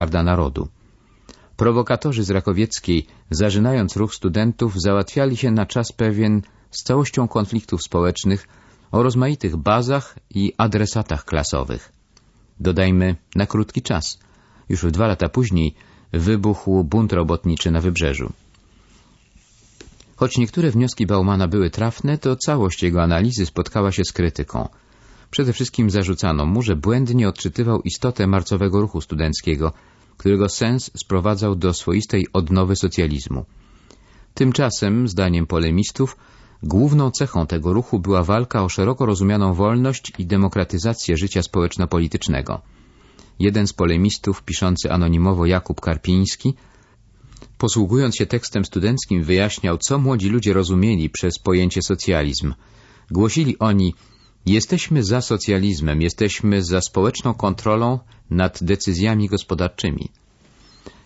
Rada Narodu. Prowokatorzy z Rakowieckiej, zażynając ruch studentów, załatwiali się na czas pewien z całością konfliktów społecznych o rozmaitych bazach i adresatach klasowych. Dodajmy na krótki czas. Już dwa lata później wybuchł bunt robotniczy na Wybrzeżu. Choć niektóre wnioski Baumana były trafne, to całość jego analizy spotkała się z krytyką. Przede wszystkim zarzucano mu, że błędnie odczytywał istotę marcowego ruchu studenckiego, którego sens sprowadzał do swoistej odnowy socjalizmu. Tymczasem, zdaniem polemistów, główną cechą tego ruchu była walka o szeroko rozumianą wolność i demokratyzację życia społeczno-politycznego. Jeden z polemistów, piszący anonimowo Jakub Karpiński, posługując się tekstem studenckim, wyjaśniał, co młodzi ludzie rozumieli przez pojęcie socjalizm. Głosili oni, jesteśmy za socjalizmem, jesteśmy za społeczną kontrolą nad decyzjami gospodarczymi.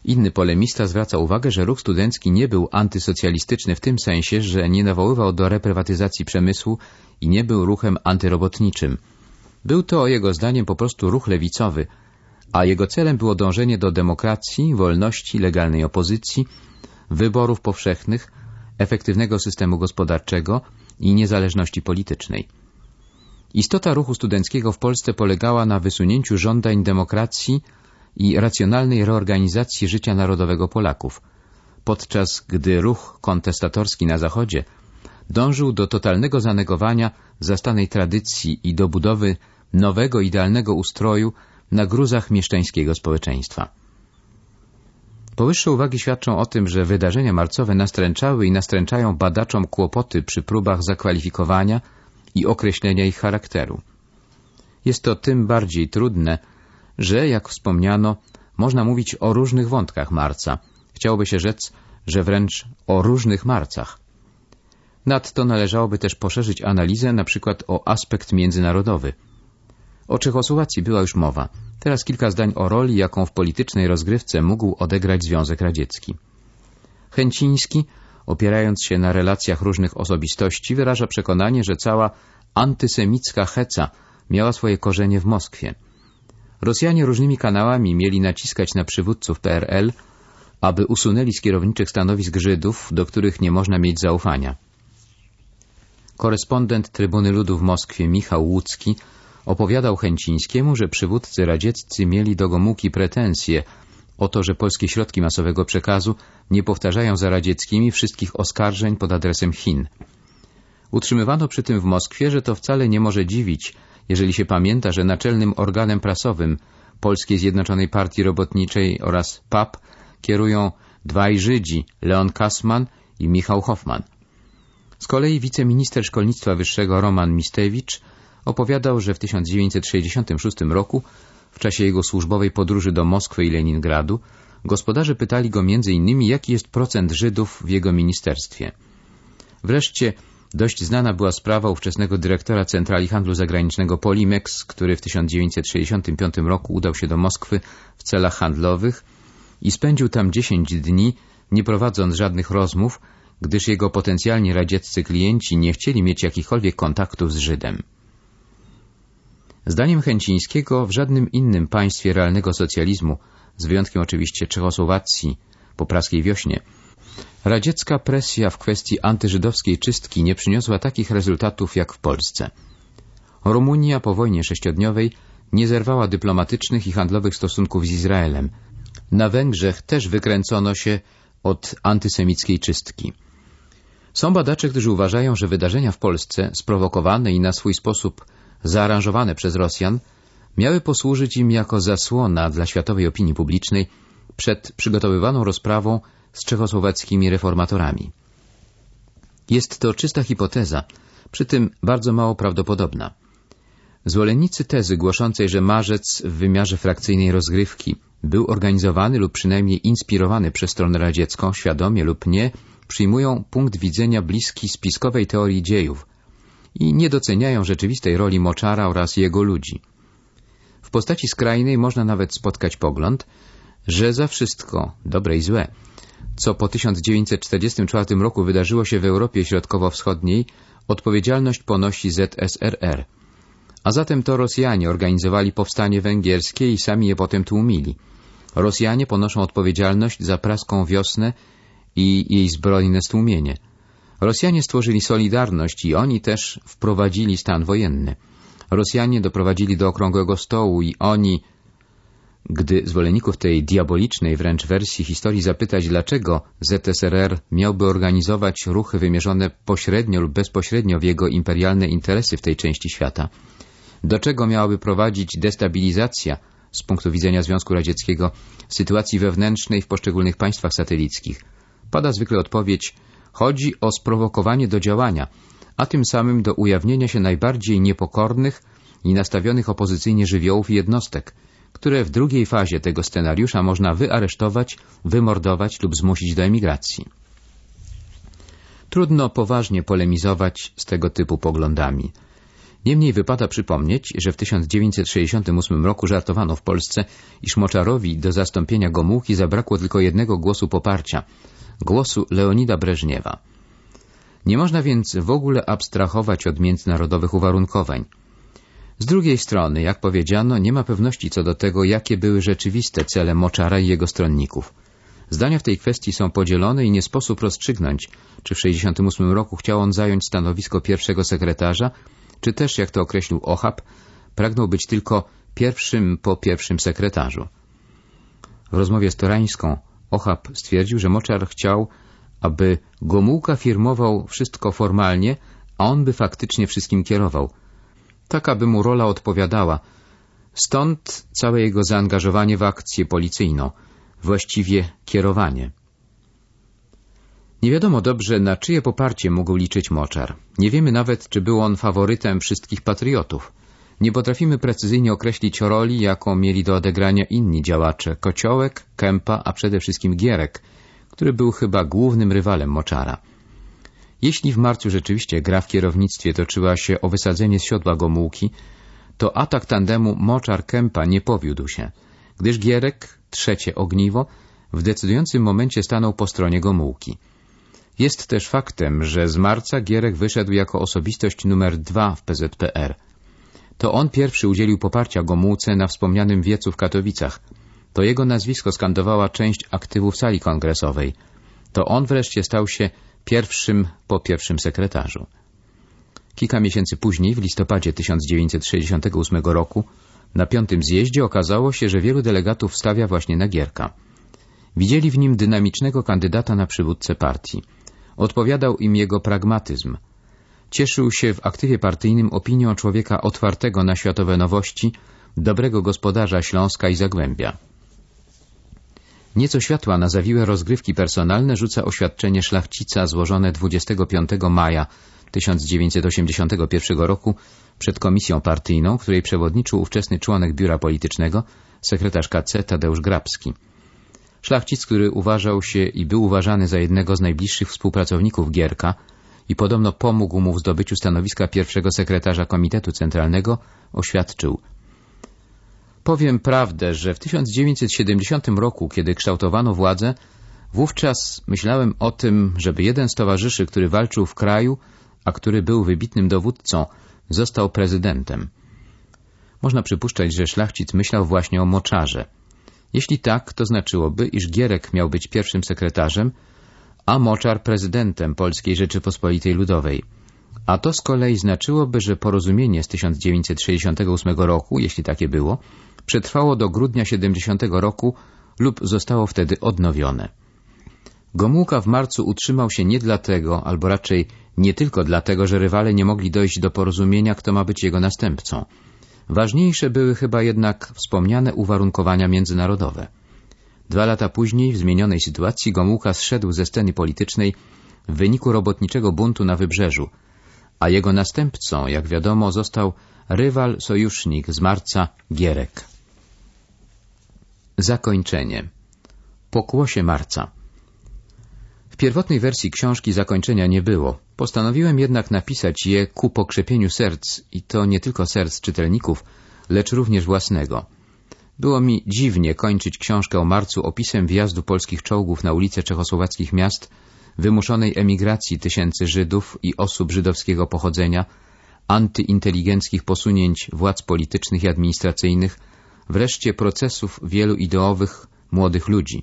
Inny polemista zwraca uwagę, że ruch studencki nie był antysocjalistyczny w tym sensie, że nie nawoływał do reprywatyzacji przemysłu i nie był ruchem antyrobotniczym. Był to, jego zdaniem, po prostu ruch lewicowy, a jego celem było dążenie do demokracji, wolności, legalnej opozycji, wyborów powszechnych, efektywnego systemu gospodarczego i niezależności politycznej. Istota ruchu studenckiego w Polsce polegała na wysunięciu żądań demokracji i racjonalnej reorganizacji życia narodowego Polaków, podczas gdy ruch kontestatorski na Zachodzie dążył do totalnego zanegowania zastanej tradycji i do budowy nowego, idealnego ustroju na gruzach mieszczańskiego społeczeństwa. Powyższe uwagi świadczą o tym, że wydarzenia marcowe nastręczały i nastręczają badaczom kłopoty przy próbach zakwalifikowania i określenia ich charakteru. Jest to tym bardziej trudne, że, jak wspomniano, można mówić o różnych wątkach marca. Chciałoby się rzec, że wręcz o różnych marcach. Nadto należałoby też poszerzyć analizę na przykład o aspekt międzynarodowy. O Czechosłowacji była już mowa. Teraz kilka zdań o roli, jaką w politycznej rozgrywce mógł odegrać Związek Radziecki. Chęciński, opierając się na relacjach różnych osobistości, wyraża przekonanie, że cała antysemicka heca miała swoje korzenie w Moskwie. Rosjanie różnymi kanałami mieli naciskać na przywódców PRL, aby usunęli z kierowniczych stanowisk Żydów, do których nie można mieć zaufania. Korespondent Trybuny Ludu w Moskwie Michał Łucki opowiadał Chęcińskiemu, że przywódcy radzieccy mieli do Gomułki pretensje o to, że polskie środki masowego przekazu nie powtarzają za radzieckimi wszystkich oskarżeń pod adresem Chin. Utrzymywano przy tym w Moskwie, że to wcale nie może dziwić, jeżeli się pamięta, że naczelnym organem prasowym Polskiej Zjednoczonej Partii Robotniczej oraz PAP kierują dwaj Żydzi, Leon Kasman i Michał Hoffman. Z kolei wiceminister szkolnictwa wyższego Roman Mistewicz opowiadał, że w 1966 roku, w czasie jego służbowej podróży do Moskwy i Leningradu, gospodarze pytali go m.in. jaki jest procent Żydów w jego ministerstwie. Wreszcie Dość znana była sprawa ówczesnego dyrektora Centrali Handlu Zagranicznego Polimex, który w 1965 roku udał się do Moskwy w celach handlowych i spędził tam 10 dni, nie prowadząc żadnych rozmów, gdyż jego potencjalni radzieccy klienci nie chcieli mieć jakichkolwiek kontaktów z Żydem. Zdaniem Chęcińskiego w żadnym innym państwie realnego socjalizmu, z wyjątkiem oczywiście Czechosłowacji po praskiej wiośnie, Radziecka presja w kwestii antyżydowskiej czystki nie przyniosła takich rezultatów jak w Polsce. Rumunia po wojnie sześciodniowej nie zerwała dyplomatycznych i handlowych stosunków z Izraelem. Na Węgrzech też wykręcono się od antysemickiej czystki. Są badacze, którzy uważają, że wydarzenia w Polsce, sprowokowane i na swój sposób zaaranżowane przez Rosjan, miały posłużyć im jako zasłona dla światowej opinii publicznej przed przygotowywaną rozprawą z czechosłowackimi reformatorami. Jest to czysta hipoteza, przy tym bardzo mało prawdopodobna. Zwolennicy tezy głoszącej, że marzec w wymiarze frakcyjnej rozgrywki był organizowany lub przynajmniej inspirowany przez stronę radziecką, świadomie lub nie, przyjmują punkt widzenia bliski spiskowej teorii dziejów i nie doceniają rzeczywistej roli Moczara oraz jego ludzi. W postaci skrajnej można nawet spotkać pogląd, że za wszystko, dobre i złe, co po 1944 roku wydarzyło się w Europie Środkowo-Wschodniej, odpowiedzialność ponosi ZSRR. A zatem to Rosjanie organizowali powstanie węgierskie i sami je potem tłumili. Rosjanie ponoszą odpowiedzialność za praską wiosnę i jej zbrojne stłumienie. Rosjanie stworzyli Solidarność i oni też wprowadzili stan wojenny. Rosjanie doprowadzili do okrągłego stołu i oni, gdy zwolenników tej diabolicznej wręcz wersji historii zapytać, dlaczego ZSRR miałby organizować ruchy wymierzone pośrednio lub bezpośrednio w jego imperialne interesy w tej części świata, do czego miałaby prowadzić destabilizacja z punktu widzenia Związku Radzieckiego sytuacji wewnętrznej w poszczególnych państwach satelickich, pada zwykle odpowiedź chodzi o sprowokowanie do działania, a tym samym do ujawnienia się najbardziej niepokornych i nastawionych opozycyjnie żywiołów i jednostek, które w drugiej fazie tego scenariusza można wyaresztować, wymordować lub zmusić do emigracji. Trudno poważnie polemizować z tego typu poglądami. Niemniej wypada przypomnieć, że w 1968 roku żartowano w Polsce, iż Moczarowi do zastąpienia Gomułki zabrakło tylko jednego głosu poparcia, głosu Leonida Breżniewa. Nie można więc w ogóle abstrahować od międzynarodowych uwarunkowań. Z drugiej strony, jak powiedziano, nie ma pewności co do tego, jakie były rzeczywiste cele Moczara i jego stronników. Zdania w tej kwestii są podzielone i nie sposób rozstrzygnąć, czy w 1968 roku chciał on zająć stanowisko pierwszego sekretarza, czy też, jak to określił Ochab, pragnął być tylko pierwszym po pierwszym sekretarzu. W rozmowie z Torańską Ochab stwierdził, że Moczar chciał, aby Gomułka firmował wszystko formalnie, a on by faktycznie wszystkim kierował. Taka by mu rola odpowiadała. Stąd całe jego zaangażowanie w akcję policyjną, właściwie kierowanie. Nie wiadomo dobrze, na czyje poparcie mógł liczyć Moczar. Nie wiemy nawet, czy był on faworytem wszystkich patriotów. Nie potrafimy precyzyjnie określić roli, jaką mieli do odegrania inni działacze, Kociołek, Kępa, a przede wszystkim Gierek, który był chyba głównym rywalem Moczara. Jeśli w marcu rzeczywiście gra w kierownictwie toczyła się o wysadzenie z siodła Gomułki, to atak tandemu Moczar-Kępa nie powiódł się, gdyż Gierek, trzecie ogniwo, w decydującym momencie stanął po stronie Gomułki. Jest też faktem, że z marca Gierek wyszedł jako osobistość numer dwa w PZPR. To on pierwszy udzielił poparcia Gomułce na wspomnianym wiecu w Katowicach. To jego nazwisko skandowała część aktywów sali kongresowej. To on wreszcie stał się pierwszym po pierwszym sekretarzu. Kilka miesięcy później, w listopadzie 1968 roku, na piątym zjeździe okazało się, że wielu delegatów stawia właśnie na Gierka. Widzieli w nim dynamicznego kandydata na przywódcę partii. Odpowiadał im jego pragmatyzm. Cieszył się w aktywie partyjnym opinią człowieka otwartego na światowe nowości, dobrego gospodarza Śląska i Zagłębia. Nieco światła na zawiłe rozgrywki personalne rzuca oświadczenie szlachcica złożone 25 maja 1981 roku przed komisją partyjną, której przewodniczył ówczesny członek biura politycznego, sekretarz KC Tadeusz Grabski. Szlachcic, który uważał się i był uważany za jednego z najbliższych współpracowników Gierka i podobno pomógł mu w zdobyciu stanowiska pierwszego sekretarza Komitetu Centralnego, oświadczył Powiem prawdę, że w 1970 roku, kiedy kształtowano władzę, wówczas myślałem o tym, żeby jeden z towarzyszy, który walczył w kraju, a który był wybitnym dowódcą, został prezydentem. Można przypuszczać, że szlachcic myślał właśnie o moczarze. Jeśli tak, to znaczyłoby, iż Gierek miał być pierwszym sekretarzem, a Moczar prezydentem Polskiej Rzeczypospolitej Ludowej. A to z kolei znaczyłoby, że porozumienie z 1968 roku, jeśli takie było, przetrwało do grudnia 70 roku lub zostało wtedy odnowione. Gomułka w marcu utrzymał się nie dlatego, albo raczej nie tylko dlatego, że rywale nie mogli dojść do porozumienia, kto ma być jego następcą. Ważniejsze były chyba jednak wspomniane uwarunkowania międzynarodowe. Dwa lata później, w zmienionej sytuacji, Gomułka zszedł ze sceny politycznej w wyniku robotniczego buntu na Wybrzeżu, a jego następcą, jak wiadomo, został rywal, sojusznik z marca Gierek. Zakończenie Pokłosie marca W pierwotnej wersji książki zakończenia nie było. Postanowiłem jednak napisać je ku pokrzepieniu serc i to nie tylko serc czytelników, lecz również własnego. Było mi dziwnie kończyć książkę o marcu opisem wjazdu polskich czołgów na ulice czechosłowackich miast, wymuszonej emigracji tysięcy Żydów i osób żydowskiego pochodzenia, antyinteligenckich posunięć władz politycznych i administracyjnych, wreszcie procesów wielu ideowych młodych ludzi.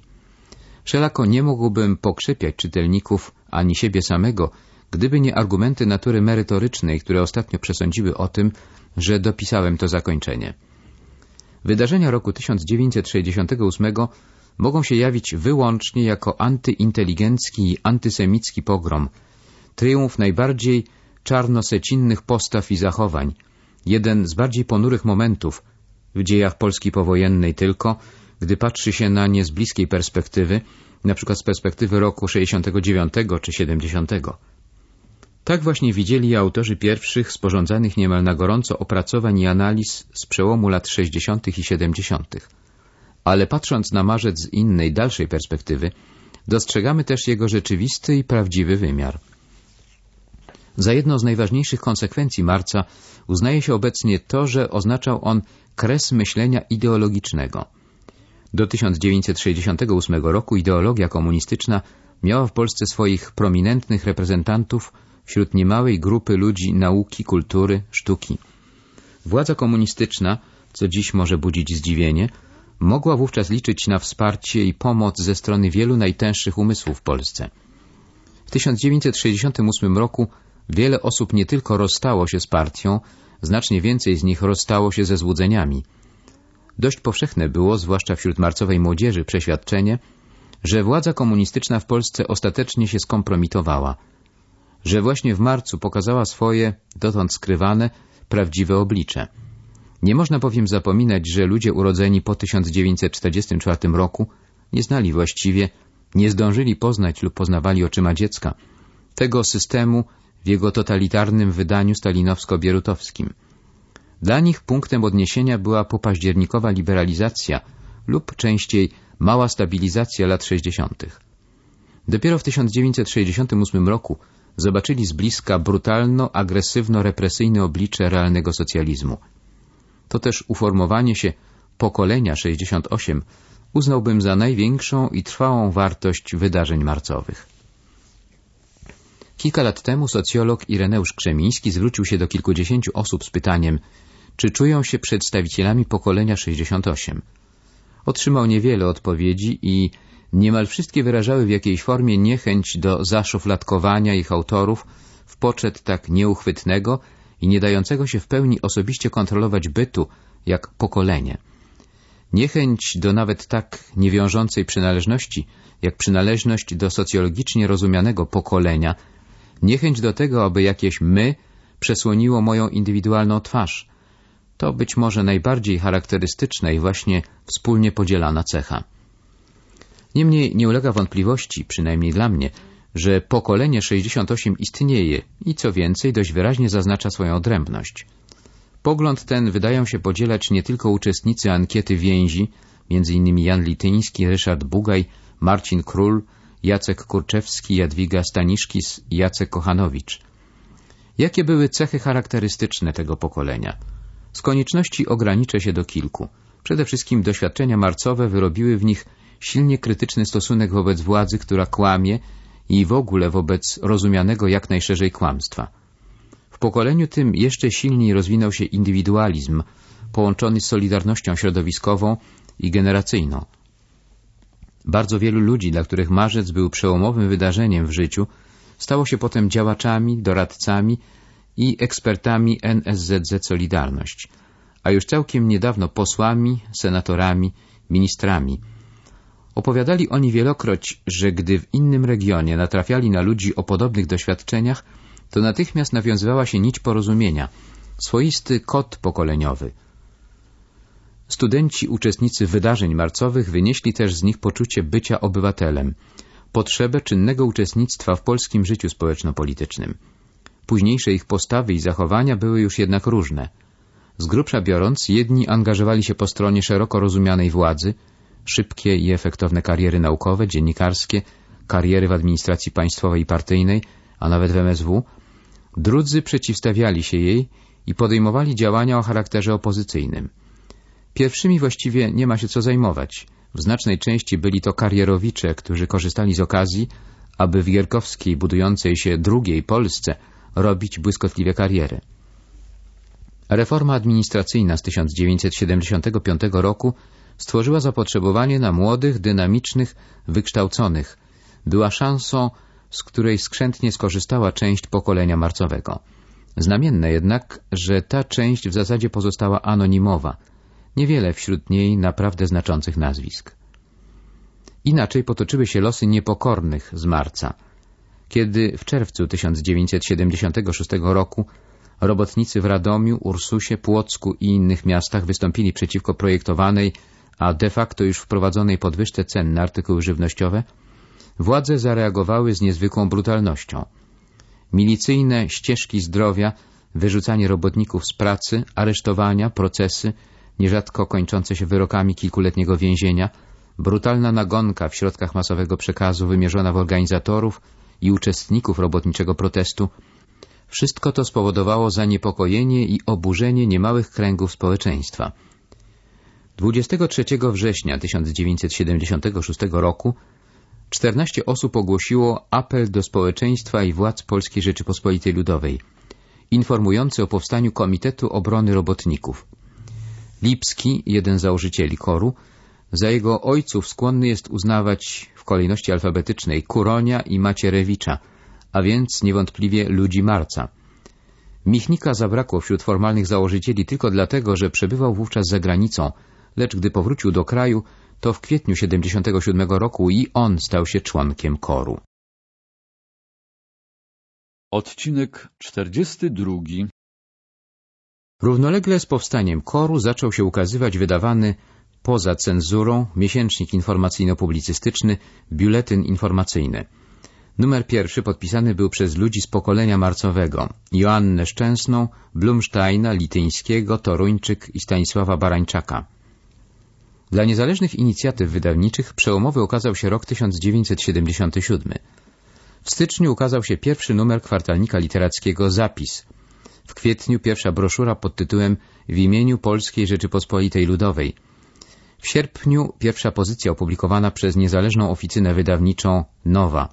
Wszelako nie mógłbym pokrzepiać czytelników ani siebie samego, gdyby nie argumenty natury merytorycznej, które ostatnio przesądziły o tym, że dopisałem to zakończenie. Wydarzenia roku 1968 mogą się jawić wyłącznie jako antyinteligencki i antysemicki pogrom, triumf najbardziej czarnosecinnych postaw i zachowań, jeden z bardziej ponurych momentów w dziejach Polski powojennej tylko, gdy patrzy się na nie z bliskiej perspektywy, na przykład z perspektywy roku 69 czy 70. Tak właśnie widzieli autorzy pierwszych sporządzanych niemal na gorąco opracowań i analiz z przełomu lat 60. i 70. Ale patrząc na marzec z innej, dalszej perspektywy, dostrzegamy też jego rzeczywisty i prawdziwy wymiar. Za jedną z najważniejszych konsekwencji marca uznaje się obecnie to, że oznaczał on kres myślenia ideologicznego. Do 1968 roku ideologia komunistyczna miała w Polsce swoich prominentnych reprezentantów wśród niemałej grupy ludzi nauki, kultury, sztuki. Władza komunistyczna, co dziś może budzić zdziwienie, mogła wówczas liczyć na wsparcie i pomoc ze strony wielu najtęższych umysłów w Polsce. W 1968 roku wiele osób nie tylko rozstało się z partią, znacznie więcej z nich rozstało się ze złudzeniami. Dość powszechne było, zwłaszcza wśród marcowej młodzieży, przeświadczenie, że władza komunistyczna w Polsce ostatecznie się skompromitowała – że właśnie w marcu pokazała swoje, dotąd skrywane, prawdziwe oblicze. Nie można bowiem zapominać, że ludzie urodzeni po 1944 roku nie znali właściwie, nie zdążyli poznać lub poznawali oczyma dziecka tego systemu w jego totalitarnym wydaniu stalinowsko-bierutowskim. Dla nich punktem odniesienia była popaździernikowa liberalizacja lub częściej mała stabilizacja lat 60. Dopiero w 1968 roku zobaczyli z bliska brutalno-agresywno-represyjne oblicze realnego socjalizmu. To też uformowanie się pokolenia 68 uznałbym za największą i trwałą wartość wydarzeń marcowych. Kilka lat temu socjolog Ireneusz Krzemiński zwrócił się do kilkudziesięciu osób z pytaniem, czy czują się przedstawicielami pokolenia 68. Otrzymał niewiele odpowiedzi i Niemal wszystkie wyrażały w jakiejś formie niechęć do zaszufladkowania ich autorów w poczet tak nieuchwytnego i nie dającego się w pełni osobiście kontrolować bytu, jak pokolenie. Niechęć do nawet tak niewiążącej przynależności, jak przynależność do socjologicznie rozumianego pokolenia, niechęć do tego, aby jakieś my przesłoniło moją indywidualną twarz. To być może najbardziej charakterystyczna i właśnie wspólnie podzielana cecha. Niemniej nie ulega wątpliwości, przynajmniej dla mnie, że pokolenie 68 istnieje i co więcej dość wyraźnie zaznacza swoją odrębność. Pogląd ten wydają się podzielać nie tylko uczestnicy ankiety więzi, m.in. Jan Lityński, Ryszard Bugaj, Marcin Król, Jacek Kurczewski, Jadwiga Staniszkis i Jacek Kochanowicz. Jakie były cechy charakterystyczne tego pokolenia? Z konieczności ograniczę się do kilku. Przede wszystkim doświadczenia marcowe wyrobiły w nich silnie krytyczny stosunek wobec władzy, która kłamie i w ogóle wobec rozumianego jak najszerzej kłamstwa. W pokoleniu tym jeszcze silniej rozwinął się indywidualizm, połączony z solidarnością środowiskową i generacyjną. Bardzo wielu ludzi, dla których marzec był przełomowym wydarzeniem w życiu, stało się potem działaczami, doradcami i ekspertami NSZZ Solidarność, a już całkiem niedawno posłami, senatorami, ministrami, Opowiadali oni wielokroć, że gdy w innym regionie natrafiali na ludzi o podobnych doświadczeniach, to natychmiast nawiązywała się nić porozumienia, swoisty kod pokoleniowy. Studenci, uczestnicy wydarzeń marcowych wynieśli też z nich poczucie bycia obywatelem, potrzebę czynnego uczestnictwa w polskim życiu społeczno-politycznym. Późniejsze ich postawy i zachowania były już jednak różne. Z grubsza biorąc, jedni angażowali się po stronie szeroko rozumianej władzy, szybkie i efektowne kariery naukowe, dziennikarskie, kariery w administracji państwowej i partyjnej, a nawet w MSW, drudzy przeciwstawiali się jej i podejmowali działania o charakterze opozycyjnym. Pierwszymi właściwie nie ma się co zajmować. W znacznej części byli to karierowicze, którzy korzystali z okazji, aby w gierkowskiej, budującej się drugiej Polsce robić błyskotliwe kariery. Reforma administracyjna z 1975 roku stworzyła zapotrzebowanie na młodych, dynamicznych, wykształconych. Była szansą, z której skrzętnie skorzystała część pokolenia marcowego. Znamienne jednak, że ta część w zasadzie pozostała anonimowa. Niewiele wśród niej naprawdę znaczących nazwisk. Inaczej potoczyły się losy niepokornych z marca. Kiedy w czerwcu 1976 roku robotnicy w Radomiu, Ursusie, Płocku i innych miastach wystąpili przeciwko projektowanej, a de facto już wprowadzonej podwyżce cen na artykuły żywnościowe, władze zareagowały z niezwykłą brutalnością. Milicyjne ścieżki zdrowia, wyrzucanie robotników z pracy, aresztowania, procesy, nierzadko kończące się wyrokami kilkuletniego więzienia, brutalna nagonka w środkach masowego przekazu wymierzona w organizatorów i uczestników robotniczego protestu, wszystko to spowodowało zaniepokojenie i oburzenie niemałych kręgów społeczeństwa. 23 września 1976 roku 14 osób ogłosiło apel do społeczeństwa i władz Polskiej Rzeczypospolitej Ludowej, informujący o powstaniu Komitetu Obrony Robotników. Lipski, jeden z założycieli koru, za jego ojców skłonny jest uznawać w kolejności alfabetycznej Kuronia i Macierewicza, a więc niewątpliwie ludzi marca. Michnika zabrakło wśród formalnych założycieli tylko dlatego, że przebywał wówczas za granicą, lecz gdy powrócił do kraju, to w kwietniu 77 roku i on stał się członkiem koru. Odcinek 42 Równolegle z powstaniem koru zaczął się ukazywać wydawany poza cenzurą miesięcznik informacyjno-publicystyczny Biuletyn Informacyjny. Numer pierwszy podpisany był przez ludzi z pokolenia marcowego Joannę Szczęsną, Blumsteina, Lityńskiego, Toruńczyk i Stanisława Barańczaka. Dla niezależnych inicjatyw wydawniczych przełomowy okazał się rok 1977. W styczniu ukazał się pierwszy numer kwartalnika literackiego Zapis. W kwietniu pierwsza broszura pod tytułem W imieniu Polskiej Rzeczypospolitej Ludowej. W sierpniu pierwsza pozycja opublikowana przez niezależną oficynę wydawniczą Nowa.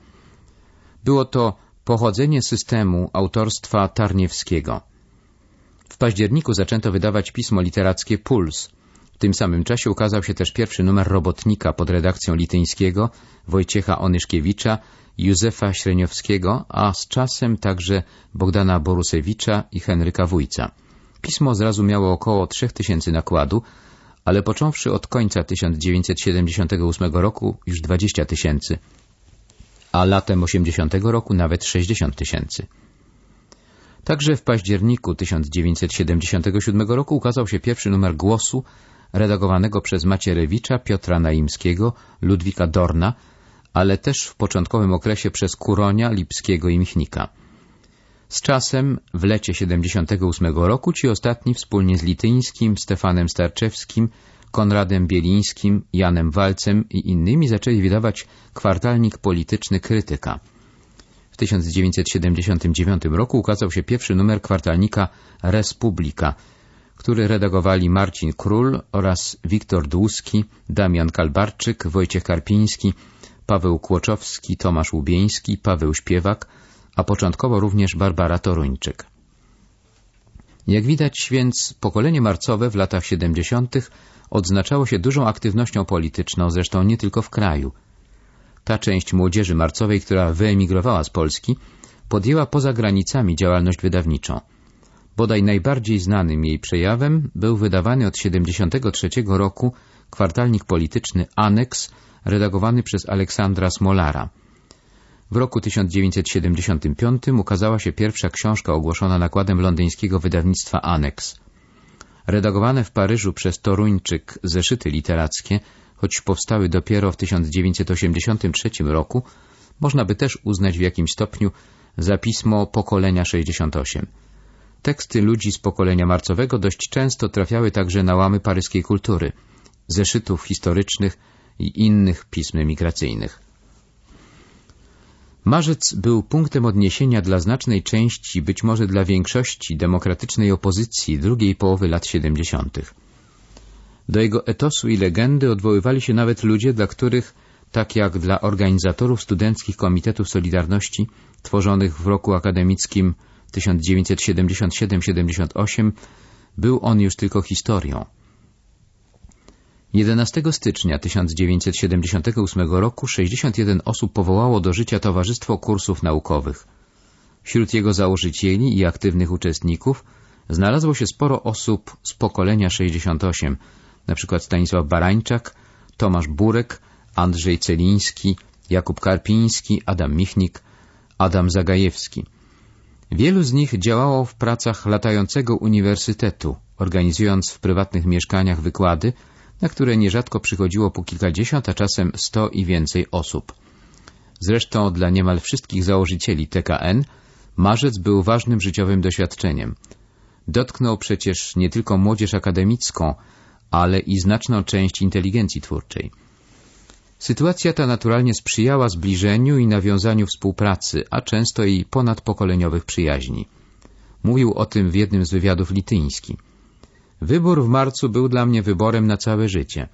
Było to pochodzenie systemu autorstwa Tarniewskiego. W październiku zaczęto wydawać pismo literackie Puls. W tym samym czasie ukazał się też pierwszy numer Robotnika pod redakcją Lityńskiego, Wojciecha Onyszkiewicza, Józefa Śreniowskiego, a z czasem także Bogdana Borusewicza i Henryka Wójca. Pismo zrazu miało około 3000 nakładu, ale począwszy od końca 1978 roku już 20 tysięcy, a latem 80 roku nawet 60 tysięcy. Także w październiku 1977 roku ukazał się pierwszy numer Głosu, redagowanego przez Macierewicza, Piotra Naimskiego, Ludwika Dorna, ale też w początkowym okresie przez Kuronia, Lipskiego i Michnika. Z czasem, w lecie 78 roku, ci ostatni wspólnie z Lityńskim, Stefanem Starczewskim, Konradem Bielińskim, Janem Walcem i innymi zaczęli wydawać kwartalnik polityczny Krytyka. W 1979 roku ukazał się pierwszy numer kwartalnika Respublika, który redagowali Marcin Król oraz Wiktor Dłuski, Damian Kalbarczyk, Wojciech Karpiński, Paweł Kłoczowski, Tomasz Łubieński, Paweł Śpiewak, a początkowo również Barbara Toruńczyk. Jak widać więc pokolenie marcowe w latach 70. odznaczało się dużą aktywnością polityczną, zresztą nie tylko w kraju. Ta część młodzieży marcowej, która wyemigrowała z Polski, podjęła poza granicami działalność wydawniczą. Bodaj najbardziej znanym jej przejawem był wydawany od 73 roku kwartalnik polityczny Aneks, redagowany przez Aleksandra Smolara. W roku 1975 ukazała się pierwsza książka ogłoszona nakładem londyńskiego wydawnictwa Aneks. Redagowane w Paryżu przez Toruńczyk zeszyty literackie, choć powstały dopiero w 1983 roku, można by też uznać w jakimś stopniu za pismo pokolenia 68. Teksty ludzi z pokolenia marcowego dość często trafiały także na łamy paryskiej kultury, zeszytów historycznych i innych pism migracyjnych. Marzec był punktem odniesienia dla znacznej części, być może dla większości demokratycznej opozycji drugiej połowy lat 70. Do jego etosu i legendy odwoływali się nawet ludzie, dla których, tak jak dla organizatorów studenckich Komitetów Solidarności, tworzonych w roku akademickim 1977-78, był on już tylko historią. 11 stycznia 1978 roku 61 osób powołało do życia Towarzystwo Kursów Naukowych. Wśród jego założycieli i aktywnych uczestników znalazło się sporo osób z pokolenia 68, np. Stanisław Barańczak, Tomasz Burek, Andrzej Celiński, Jakub Karpiński, Adam Michnik, Adam Zagajewski. Wielu z nich działało w pracach latającego uniwersytetu, organizując w prywatnych mieszkaniach wykłady, na które nierzadko przychodziło po kilkadziesiąt, a czasem sto i więcej osób. Zresztą dla niemal wszystkich założycieli TKN marzec był ważnym życiowym doświadczeniem. Dotknął przecież nie tylko młodzież akademicką, ale i znaczną część inteligencji twórczej. Sytuacja ta naturalnie sprzyjała zbliżeniu i nawiązaniu współpracy, a często i ponadpokoleniowych przyjaźni. Mówił o tym w jednym z wywiadów lityński. Wybór w marcu był dla mnie wyborem na całe życie.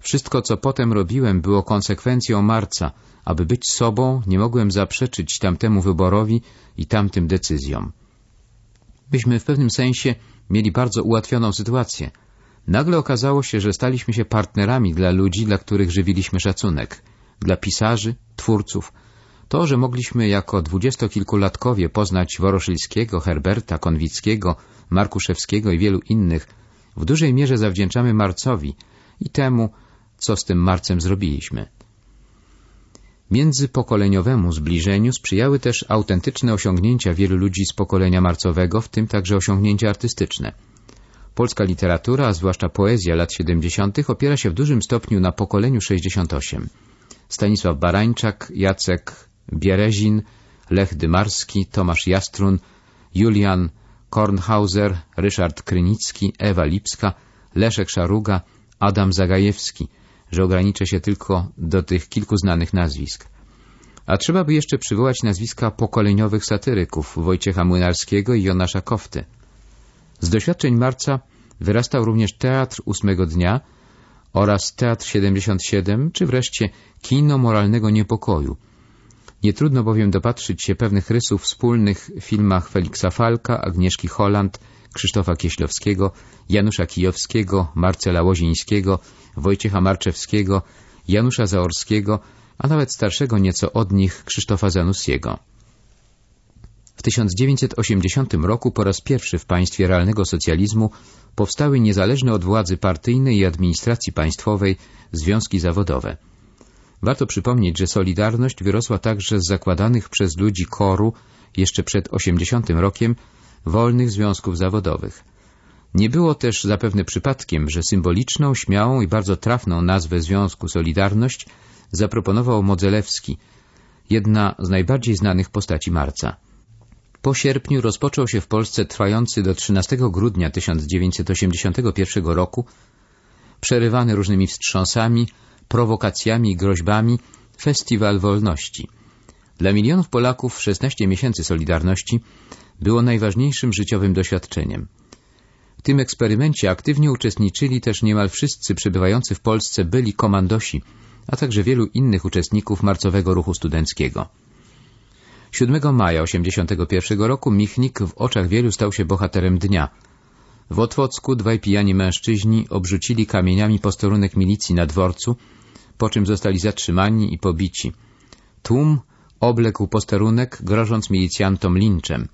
Wszystko, co potem robiłem, było konsekwencją marca. Aby być sobą, nie mogłem zaprzeczyć tamtemu wyborowi i tamtym decyzjom. Myśmy w pewnym sensie mieli bardzo ułatwioną sytuację. Nagle okazało się, że staliśmy się partnerami dla ludzi, dla których żywiliśmy szacunek. Dla pisarzy, twórców. To, że mogliśmy jako dwudziestokilkulatkowie poznać Woroszylskiego, Herberta, Konwickiego, Markuszewskiego i wielu innych, w dużej mierze zawdzięczamy Marcowi i temu, co z tym Marcem zrobiliśmy. Międzypokoleniowemu zbliżeniu sprzyjały też autentyczne osiągnięcia wielu ludzi z pokolenia marcowego, w tym także osiągnięcia artystyczne. Polska literatura, a zwłaszcza poezja lat 70. opiera się w dużym stopniu na pokoleniu 68. Stanisław Barańczak, Jacek Bierezin, Lech Dymarski, Tomasz Jastrun, Julian Kornhauser, Ryszard Krynicki, Ewa Lipska, Leszek Szaruga, Adam Zagajewski, że ograniczę się tylko do tych kilku znanych nazwisk. A trzeba by jeszcze przywołać nazwiska pokoleniowych satyryków Wojciecha Młynarskiego i Jonasza Kofty. Z doświadczeń Marca wyrastał również Teatr Ósmego Dnia oraz Teatr 77, czy wreszcie Kino Moralnego Niepokoju. Nie trudno bowiem dopatrzyć się pewnych rysów wspólnych w filmach Feliksa Falka, Agnieszki Holland, Krzysztofa Kieślowskiego, Janusza Kijowskiego, Marcela Łozińskiego, Wojciecha Marczewskiego, Janusza Zaorskiego, a nawet starszego nieco od nich Krzysztofa Zanussiego. W 1980 roku po raz pierwszy w państwie realnego socjalizmu powstały niezależne od władzy partyjnej i administracji państwowej związki zawodowe. Warto przypomnieć, że Solidarność wyrosła także z zakładanych przez ludzi koru jeszcze przed 80 rokiem wolnych związków zawodowych. Nie było też zapewne przypadkiem, że symboliczną, śmiałą i bardzo trafną nazwę związku Solidarność zaproponował Modzelewski, jedna z najbardziej znanych postaci marca. Po sierpniu rozpoczął się w Polsce trwający do 13 grudnia 1981 roku, przerywany różnymi wstrząsami, prowokacjami i groźbami, Festiwal Wolności. Dla milionów Polaków 16 miesięcy Solidarności było najważniejszym życiowym doświadczeniem. W tym eksperymencie aktywnie uczestniczyli też niemal wszyscy przebywający w Polsce byli komandosi, a także wielu innych uczestników marcowego ruchu studenckiego. 7 maja 1981 roku Michnik w oczach wielu stał się bohaterem dnia. W Otwocku dwaj pijani mężczyźni obrzucili kamieniami posterunek milicji na dworcu, po czym zostali zatrzymani i pobici. Tłum obległ posterunek, grożąc milicjantom linczem.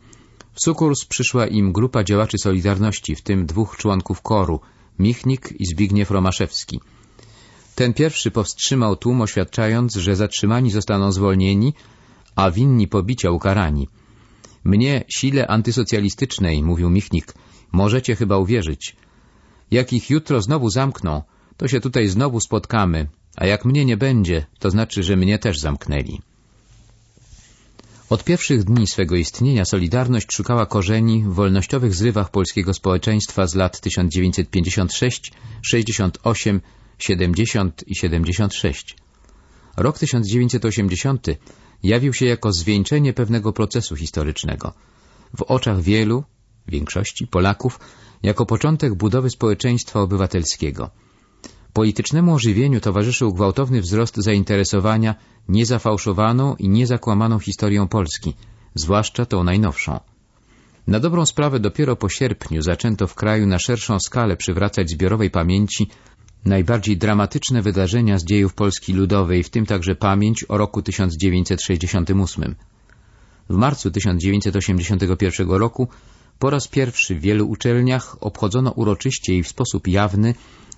W Sukurs przyszła im grupa działaczy Solidarności, w tym dwóch członków koru, Michnik i Zbigniew Romaszewski. Ten pierwszy powstrzymał tłum, oświadczając, że zatrzymani zostaną zwolnieni, a winni pobicia ukarani. Mnie, sile antysocjalistycznej, mówił Michnik, możecie chyba uwierzyć. Jak ich jutro znowu zamkną, to się tutaj znowu spotkamy, a jak mnie nie będzie, to znaczy, że mnie też zamknęli. Od pierwszych dni swego istnienia Solidarność szukała korzeni w wolnościowych zrywach polskiego społeczeństwa z lat 1956, 68, 70 i 76. Rok 1980 jawił się jako zwieńczenie pewnego procesu historycznego. W oczach wielu, większości Polaków, jako początek budowy społeczeństwa obywatelskiego. Politycznemu ożywieniu towarzyszył gwałtowny wzrost zainteresowania niezafałszowaną i niezakłamaną historią Polski, zwłaszcza tą najnowszą. Na dobrą sprawę dopiero po sierpniu zaczęto w kraju na szerszą skalę przywracać zbiorowej pamięci najbardziej dramatyczne wydarzenia z dziejów Polski Ludowej, w tym także pamięć o roku 1968. W marcu 1981 roku po raz pierwszy w wielu uczelniach obchodzono uroczyście i w sposób jawny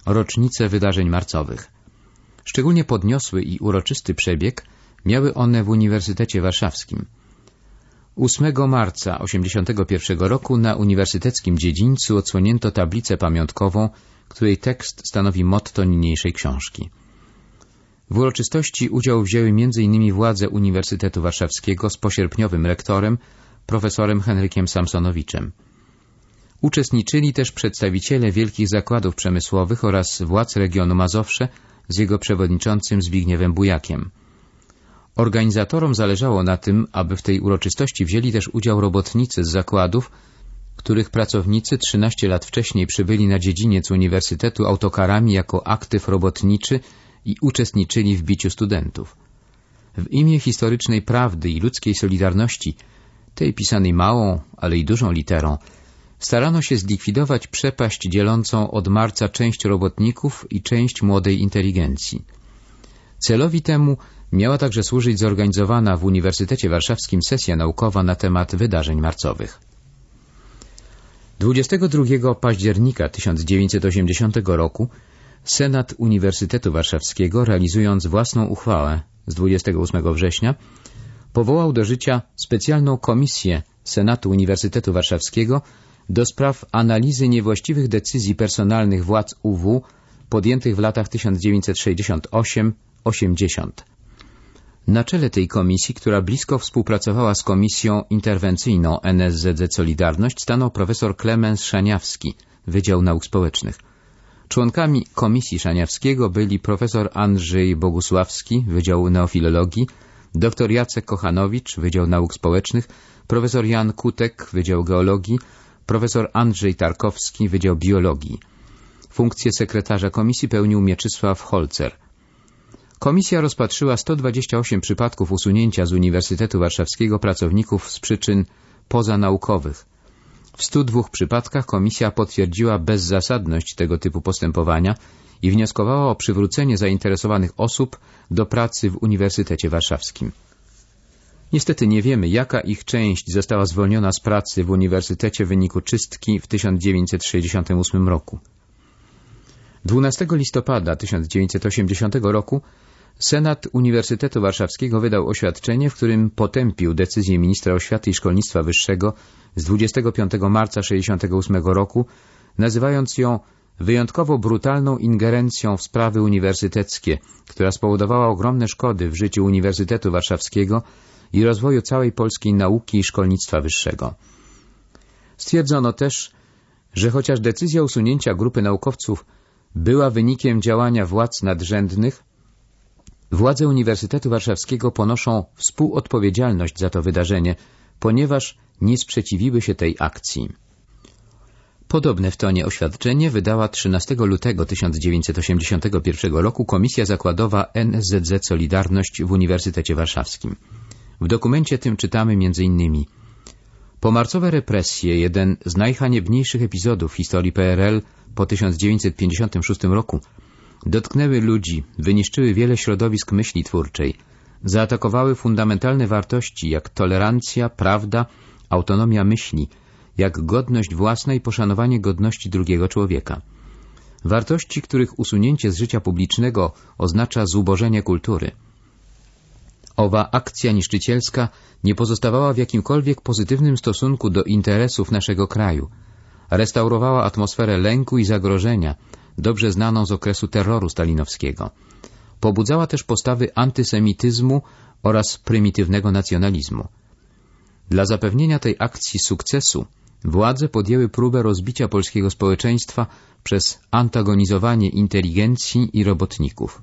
rocznice wydarzeń marcowych. Szczególnie podniosły i uroczysty przebieg miały one w Uniwersytecie Warszawskim. 8 marca 1981 roku na Uniwersyteckim Dziedzińcu odsłonięto tablicę pamiątkową, której tekst stanowi motto niniejszej książki. W uroczystości udział wzięły m.in. władze Uniwersytetu Warszawskiego z posierpniowym rektorem, profesorem Henrykiem Samsonowiczem. Uczestniczyli też przedstawiciele wielkich zakładów przemysłowych oraz władz regionu Mazowsze z jego przewodniczącym Zbigniewem Bujakiem. Organizatorom zależało na tym, aby w tej uroczystości wzięli też udział robotnicy z zakładów, których pracownicy 13 lat wcześniej przybyli na dziedziniec Uniwersytetu autokarami jako aktyw robotniczy i uczestniczyli w biciu studentów. W imię historycznej prawdy i ludzkiej solidarności, tej pisanej małą, ale i dużą literą, starano się zlikwidować przepaść dzielącą od marca część robotników i część młodej inteligencji. Celowi temu miała także służyć zorganizowana w Uniwersytecie Warszawskim sesja naukowa na temat wydarzeń marcowych. 22 października 1980 roku Senat Uniwersytetu Warszawskiego, realizując własną uchwałę z 28 września, powołał do życia specjalną komisję Senatu Uniwersytetu Warszawskiego do spraw analizy niewłaściwych decyzji personalnych władz UW podjętych w latach 1968-80. Na czele tej komisji, która blisko współpracowała z Komisją Interwencyjną NSZZ Solidarność, stanął profesor Klemens Szaniawski, Wydział Nauk Społecznych. Członkami Komisji Szaniawskiego byli profesor Andrzej Bogusławski, Wydział Neofilologii, dr Jacek Kochanowicz, Wydział Nauk Społecznych, profesor Jan Kutek, Wydział Geologii, profesor Andrzej Tarkowski, Wydział Biologii. Funkcję sekretarza komisji pełnił Mieczysław Holzer. Komisja rozpatrzyła 128 przypadków usunięcia z Uniwersytetu Warszawskiego pracowników z przyczyn pozanaukowych. W 102 przypadkach komisja potwierdziła bezzasadność tego typu postępowania i wnioskowała o przywrócenie zainteresowanych osób do pracy w Uniwersytecie Warszawskim. Niestety nie wiemy, jaka ich część została zwolniona z pracy w uniwersytecie w wyniku czystki w 1968 roku. 12 listopada 1980 roku Senat Uniwersytetu Warszawskiego wydał oświadczenie, w którym potępił decyzję ministra oświaty i szkolnictwa wyższego z 25 marca 1968 roku, nazywając ją wyjątkowo brutalną ingerencją w sprawy uniwersyteckie, która spowodowała ogromne szkody w życiu Uniwersytetu Warszawskiego i rozwoju całej polskiej nauki i szkolnictwa wyższego. Stwierdzono też, że chociaż decyzja usunięcia grupy naukowców była wynikiem działania władz nadrzędnych, władze Uniwersytetu Warszawskiego ponoszą współodpowiedzialność za to wydarzenie, ponieważ nie sprzeciwiły się tej akcji. Podobne w tonie oświadczenie wydała 13 lutego 1981 roku Komisja Zakładowa NSZZ Solidarność w Uniwersytecie Warszawskim. W dokumencie tym czytamy m.in. Pomarcowe represje, jeden z najhaniebniejszych epizodów historii PRL po 1956 roku, dotknęły ludzi, wyniszczyły wiele środowisk myśli twórczej, zaatakowały fundamentalne wartości jak tolerancja, prawda, autonomia myśli, jak godność własna i poszanowanie godności drugiego człowieka. Wartości, których usunięcie z życia publicznego oznacza zubożenie kultury. Owa akcja niszczycielska nie pozostawała w jakimkolwiek pozytywnym stosunku do interesów naszego kraju. Restaurowała atmosferę lęku i zagrożenia, dobrze znaną z okresu terroru stalinowskiego. Pobudzała też postawy antysemityzmu oraz prymitywnego nacjonalizmu. Dla zapewnienia tej akcji sukcesu władze podjęły próbę rozbicia polskiego społeczeństwa przez antagonizowanie inteligencji i robotników.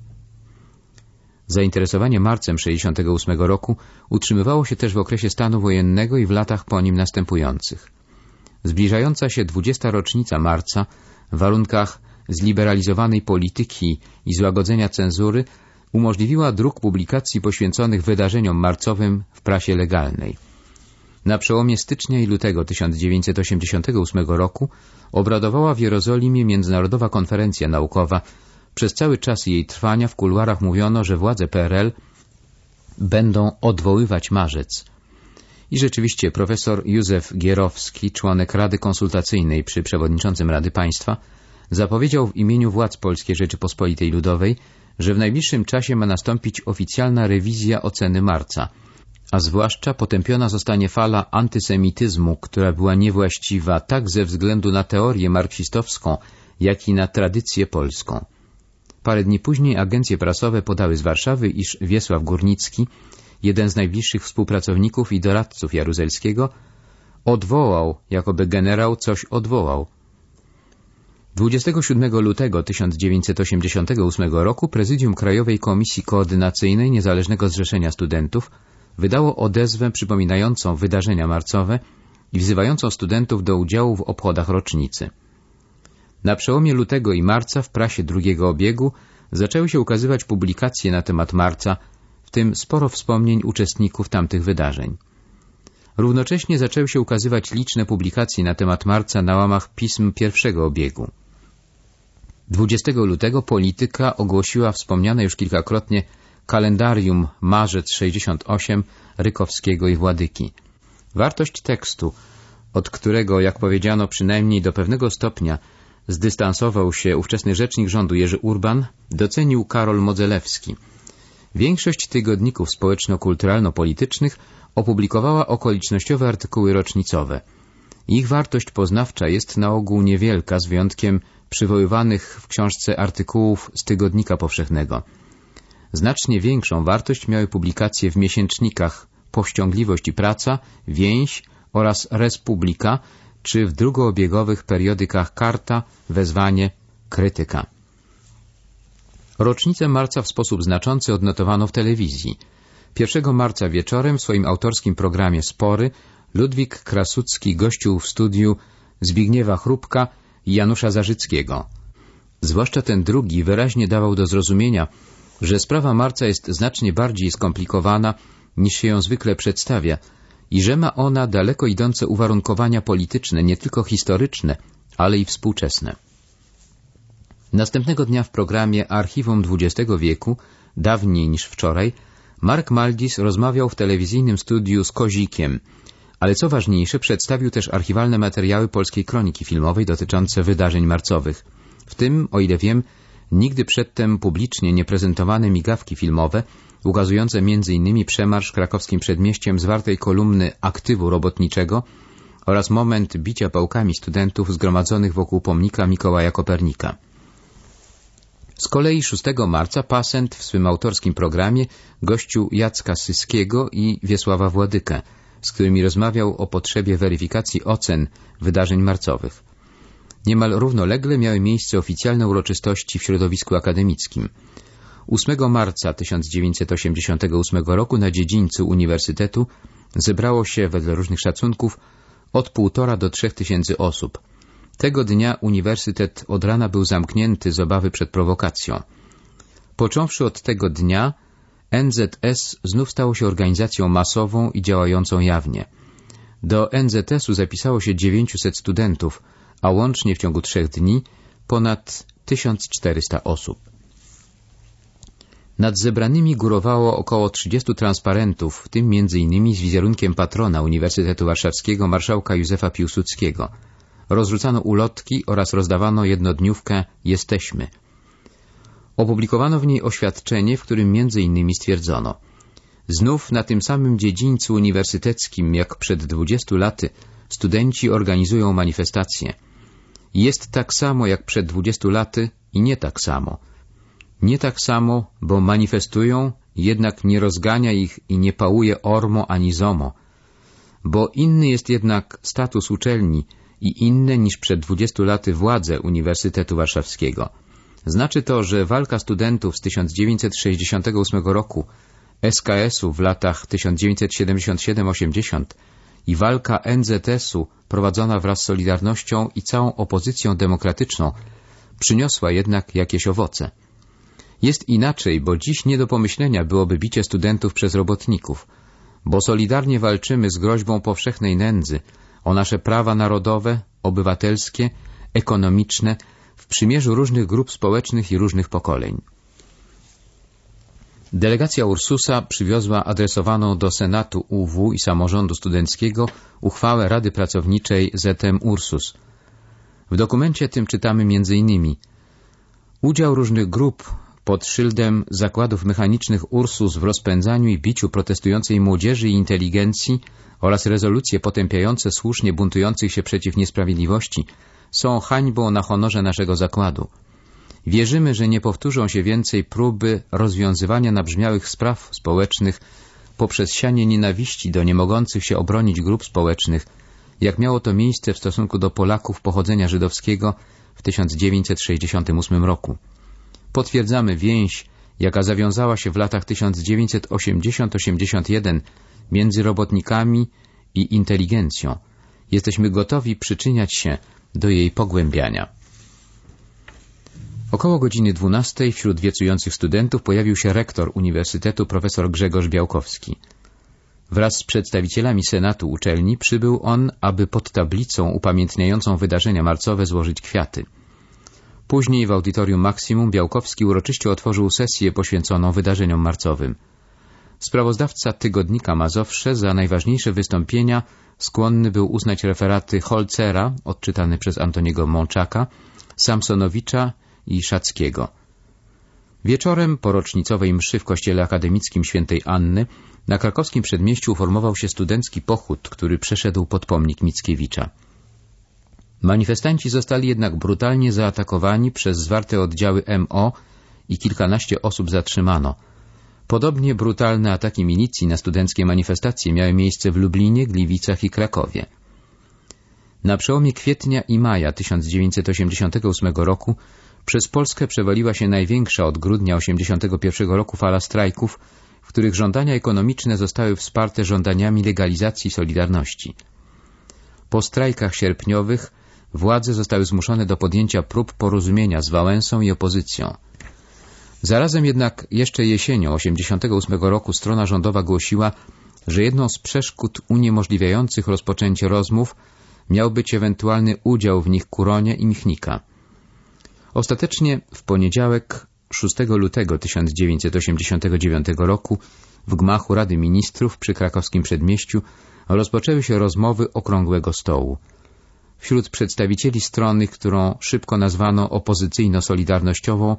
Zainteresowanie marcem 1968 roku utrzymywało się też w okresie stanu wojennego i w latach po nim następujących. Zbliżająca się 20. rocznica marca w warunkach zliberalizowanej polityki i złagodzenia cenzury umożliwiła druk publikacji poświęconych wydarzeniom marcowym w prasie legalnej. Na przełomie stycznia i lutego 1988 roku obradowała w Jerozolimie Międzynarodowa Konferencja Naukowa Przez cały czas jej trwania w kuluarach mówiono, że władze PRL będą odwoływać marzec. I rzeczywiście profesor Józef Gierowski, członek Rady Konsultacyjnej przy przewodniczącym Rady Państwa, zapowiedział w imieniu władz Polskiej Rzeczypospolitej Ludowej, że w najbliższym czasie ma nastąpić oficjalna rewizja oceny marca, a zwłaszcza potępiona zostanie fala antysemityzmu, która była niewłaściwa tak ze względu na teorię marksistowską, jak i na tradycję polską. Parę dni później agencje prasowe podały z Warszawy, iż Wiesław Górnicki, jeden z najbliższych współpracowników i doradców Jaruzelskiego, odwołał, jakoby generał coś odwołał. 27 lutego 1988 roku Prezydium Krajowej Komisji Koordynacyjnej Niezależnego Zrzeszenia Studentów wydało odezwę przypominającą wydarzenia marcowe i wzywającą studentów do udziału w obchodach rocznicy. Na przełomie lutego i marca w prasie drugiego obiegu zaczęły się ukazywać publikacje na temat marca, w tym sporo wspomnień uczestników tamtych wydarzeń. Równocześnie zaczęły się ukazywać liczne publikacje na temat marca na łamach pism pierwszego obiegu. 20 lutego Polityka ogłosiła wspomniane już kilkakrotnie kalendarium marzec 68 Rykowskiego i Władyki. Wartość tekstu, od którego, jak powiedziano, przynajmniej do pewnego stopnia zdystansował się ówczesny rzecznik rządu Jerzy Urban, docenił Karol Modzelewski. Większość tygodników społeczno-kulturalno-politycznych opublikowała okolicznościowe artykuły rocznicowe. Ich wartość poznawcza jest na ogół niewielka, z wyjątkiem przywoływanych w książce artykułów z Tygodnika Powszechnego. Znacznie większą wartość miały publikacje w miesięcznikach Powściągliwość i Praca, Więź oraz Respublika, czy w drugoobiegowych periodykach Karta, Wezwanie, Krytyka. Rocznicę marca w sposób znaczący odnotowano w telewizji. 1 marca wieczorem w swoim autorskim programie Spory Ludwik Krasucki gościł w studiu Zbigniewa Chrupka i Janusza Zarzyckiego. Zwłaszcza ten drugi wyraźnie dawał do zrozumienia, że sprawa marca jest znacznie bardziej skomplikowana niż się ją zwykle przedstawia i że ma ona daleko idące uwarunkowania polityczne, nie tylko historyczne, ale i współczesne. Następnego dnia w programie Archiwum XX wieku, dawniej niż wczoraj, Mark Maldis rozmawiał w telewizyjnym studiu z Kozikiem, ale co ważniejsze, przedstawił też archiwalne materiały polskiej kroniki filmowej dotyczące wydarzeń marcowych. W tym, o ile wiem, nigdy przedtem publicznie nie prezentowane migawki filmowe, ukazujące m.in. przemarsz krakowskim przedmieściem zwartej kolumny aktywu robotniczego oraz moment bicia pałkami studentów zgromadzonych wokół pomnika Mikołaja Kopernika. Z kolei 6 marca Pasent w swym autorskim programie gościł Jacka Syskiego i Wiesława Władykę, z którymi rozmawiał o potrzebie weryfikacji ocen wydarzeń marcowych. Niemal równolegle miały miejsce oficjalne uroczystości w środowisku akademickim. 8 marca 1988 roku na dziedzińcu Uniwersytetu zebrało się, wedle różnych szacunków, od półtora do trzech tysięcy osób. Tego dnia Uniwersytet od rana był zamknięty z obawy przed prowokacją. Począwszy od tego dnia, NZS znów stało się organizacją masową i działającą jawnie. Do NZS-u zapisało się 900 studentów, a łącznie w ciągu trzech dni ponad 1400 osób. Nad zebranymi górowało około 30 transparentów, w tym m.in. z wizerunkiem patrona Uniwersytetu Warszawskiego marszałka Józefa Piłsudskiego. Rozrzucano ulotki oraz rozdawano jednodniówkę Jesteśmy. Opublikowano w niej oświadczenie, w którym m.in. stwierdzono Znów na tym samym dziedzińcu uniwersyteckim, jak przed 20 laty, studenci organizują manifestacje. Jest tak samo jak przed 20 laty i nie tak samo. Nie tak samo, bo manifestują, jednak nie rozgania ich i nie pałuje ormo ani zomo. Bo inny jest jednak status uczelni i inne niż przed 20 laty władze Uniwersytetu Warszawskiego. Znaczy to, że walka studentów z 1968 roku, SKS-u w latach 1977-80 i walka NZS-u prowadzona wraz z Solidarnością i całą opozycją demokratyczną przyniosła jednak jakieś owoce. Jest inaczej, bo dziś nie do pomyślenia byłoby bicie studentów przez robotników, bo solidarnie walczymy z groźbą powszechnej nędzy o nasze prawa narodowe, obywatelskie, ekonomiczne, w przymierzu różnych grup społecznych i różnych pokoleń. Delegacja Ursusa przywiozła adresowaną do Senatu UW i Samorządu Studenckiego uchwałę Rady Pracowniczej ZM Ursus. W dokumencie tym czytamy m.in. Udział różnych grup pod szyldem zakładów mechanicznych Ursus w rozpędzaniu i biciu protestującej młodzieży i inteligencji oraz rezolucje potępiające słusznie buntujących się przeciw niesprawiedliwości są hańbą na honorze naszego zakładu. Wierzymy, że nie powtórzą się więcej próby rozwiązywania nabrzmiałych spraw społecznych poprzez sianie nienawiści do niemogących się obronić grup społecznych, jak miało to miejsce w stosunku do Polaków pochodzenia żydowskiego w 1968 roku. Potwierdzamy więź, jaka zawiązała się w latach 1980-81 między robotnikami i inteligencją. Jesteśmy gotowi przyczyniać się do jej pogłębiania. Około godziny 12 wśród wiecujących studentów pojawił się rektor Uniwersytetu profesor Grzegorz Białkowski. Wraz z przedstawicielami Senatu uczelni przybył on, aby pod tablicą upamiętniającą wydarzenia marcowe złożyć kwiaty. Później w audytorium Maksimum Białkowski uroczyście otworzył sesję poświęconą wydarzeniom marcowym. Sprawozdawca tygodnika Mazowsze za najważniejsze wystąpienia skłonny był uznać referaty Holcera, odczytane przez Antoniego Mączaka, Samsonowicza i Szackiego. Wieczorem po rocznicowej mszy w kościele akademickim świętej Anny na krakowskim przedmieściu uformował się studencki pochód, który przeszedł pod pomnik Mickiewicza. Manifestanci zostali jednak brutalnie zaatakowani przez zwarte oddziały MO i kilkanaście osób zatrzymano. Podobnie brutalne ataki milicji na studenckie manifestacje miały miejsce w Lublinie, Gliwicach i Krakowie. Na przełomie kwietnia i maja 1988 roku przez Polskę przewaliła się największa od grudnia 1981 roku fala strajków, w których żądania ekonomiczne zostały wsparte żądaniami legalizacji Solidarności. Po strajkach sierpniowych władze zostały zmuszone do podjęcia prób porozumienia z Wałęsą i opozycją. Zarazem jednak jeszcze jesienią 1988 roku strona rządowa głosiła, że jedną z przeszkód uniemożliwiających rozpoczęcie rozmów miał być ewentualny udział w nich Kuronia i Michnika. Ostatecznie w poniedziałek 6 lutego 1989 roku w gmachu Rady Ministrów przy krakowskim przedmieściu rozpoczęły się rozmowy okrągłego stołu. Wśród przedstawicieli strony, którą szybko nazwano opozycyjno-solidarnościową,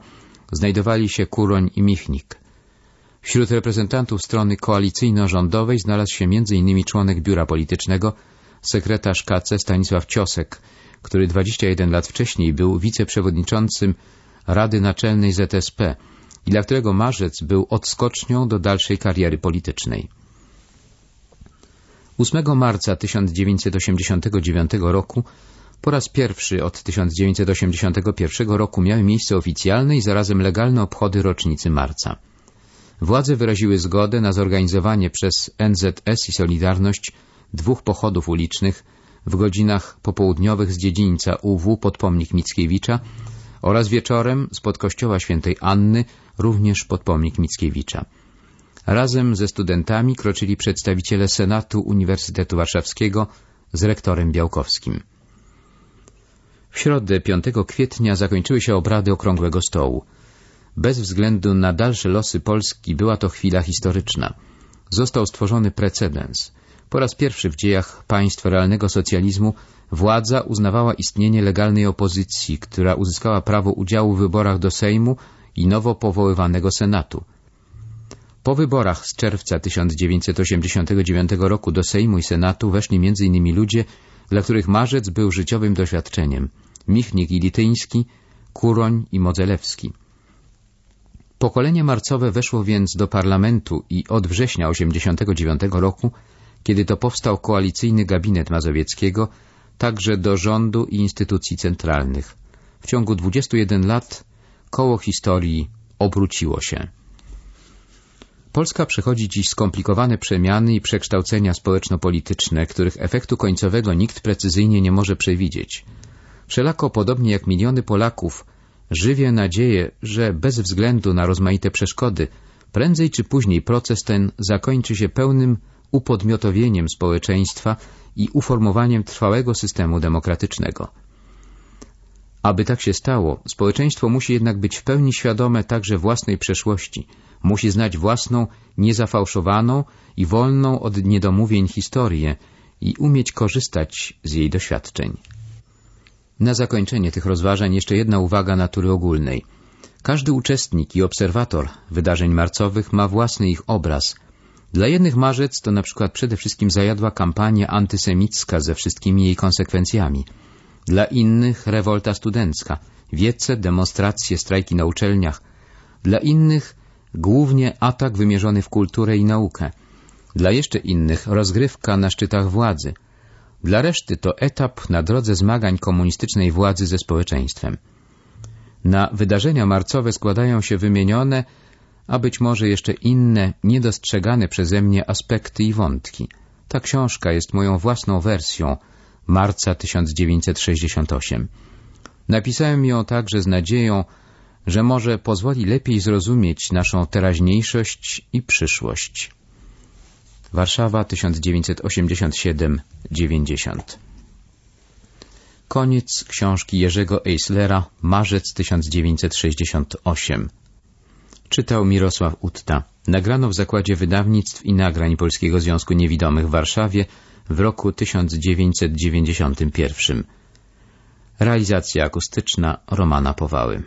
znajdowali się Kuroń i Michnik. Wśród reprezentantów strony koalicyjno-rządowej znalazł się m.in. członek biura politycznego, sekretarz KC Stanisław Ciosek, który 21 lat wcześniej był wiceprzewodniczącym Rady Naczelnej ZSP i dla którego marzec był odskocznią do dalszej kariery politycznej. 8 marca 1989 roku po raz pierwszy od 1981 roku miały miejsce oficjalne i zarazem legalne obchody rocznicy marca. Władze wyraziły zgodę na zorganizowanie przez NZS i Solidarność dwóch pochodów ulicznych w godzinach popołudniowych z dziedzińca UW pod pomnik Mickiewicza oraz wieczorem spod kościoła świętej Anny również pod pomnik Mickiewicza. Razem ze studentami kroczyli przedstawiciele Senatu Uniwersytetu Warszawskiego z rektorem Białkowskim. W środę 5 kwietnia zakończyły się obrady Okrągłego Stołu. Bez względu na dalsze losy Polski była to chwila historyczna. Został stworzony precedens. Po raz pierwszy w dziejach państw realnego socjalizmu władza uznawała istnienie legalnej opozycji, która uzyskała prawo udziału w wyborach do Sejmu i nowo powoływanego Senatu. Po wyborach z czerwca 1989 roku do Sejmu i Senatu weszli m.in. ludzie, dla których marzec był życiowym doświadczeniem. Michnik i Lityński, Kuroń i Modzelewski. Pokolenie marcowe weszło więc do parlamentu i od września 1989 roku, kiedy to powstał koalicyjny gabinet mazowieckiego, także do rządu i instytucji centralnych. W ciągu 21 lat koło historii obróciło się. Polska przechodzi dziś skomplikowane przemiany i przekształcenia społeczno-polityczne, których efektu końcowego nikt precyzyjnie nie może przewidzieć. Wszelako, podobnie jak miliony Polaków, żywię nadzieję, że bez względu na rozmaite przeszkody, prędzej czy później proces ten zakończy się pełnym upodmiotowieniem społeczeństwa i uformowaniem trwałego systemu demokratycznego. Aby tak się stało, społeczeństwo musi jednak być w pełni świadome także własnej przeszłości, musi znać własną, niezafałszowaną i wolną od niedomówień historię i umieć korzystać z jej doświadczeń. Na zakończenie tych rozważań jeszcze jedna uwaga natury ogólnej. Każdy uczestnik i obserwator wydarzeń marcowych ma własny ich obraz. Dla jednych marzec to na przykład przede wszystkim zajadła kampania antysemicka ze wszystkimi jej konsekwencjami. Dla innych rewolta studencka, wiece, demonstracje, strajki na uczelniach. Dla innych głównie atak wymierzony w kulturę i naukę. Dla jeszcze innych rozgrywka na szczytach władzy. Dla reszty to etap na drodze zmagań komunistycznej władzy ze społeczeństwem. Na wydarzenia marcowe składają się wymienione, a być może jeszcze inne, niedostrzegane przeze mnie aspekty i wątki. Ta książka jest moją własną wersją marca 1968. Napisałem ją także z nadzieją, że może pozwoli lepiej zrozumieć naszą teraźniejszość i przyszłość. Warszawa 1987-90 Koniec książki Jerzego Eislera, marzec 1968. Czytał Mirosław Utta. Nagrano w Zakładzie Wydawnictw i Nagrań Polskiego Związku Niewidomych w Warszawie w roku 1991. Realizacja akustyczna Romana Powały.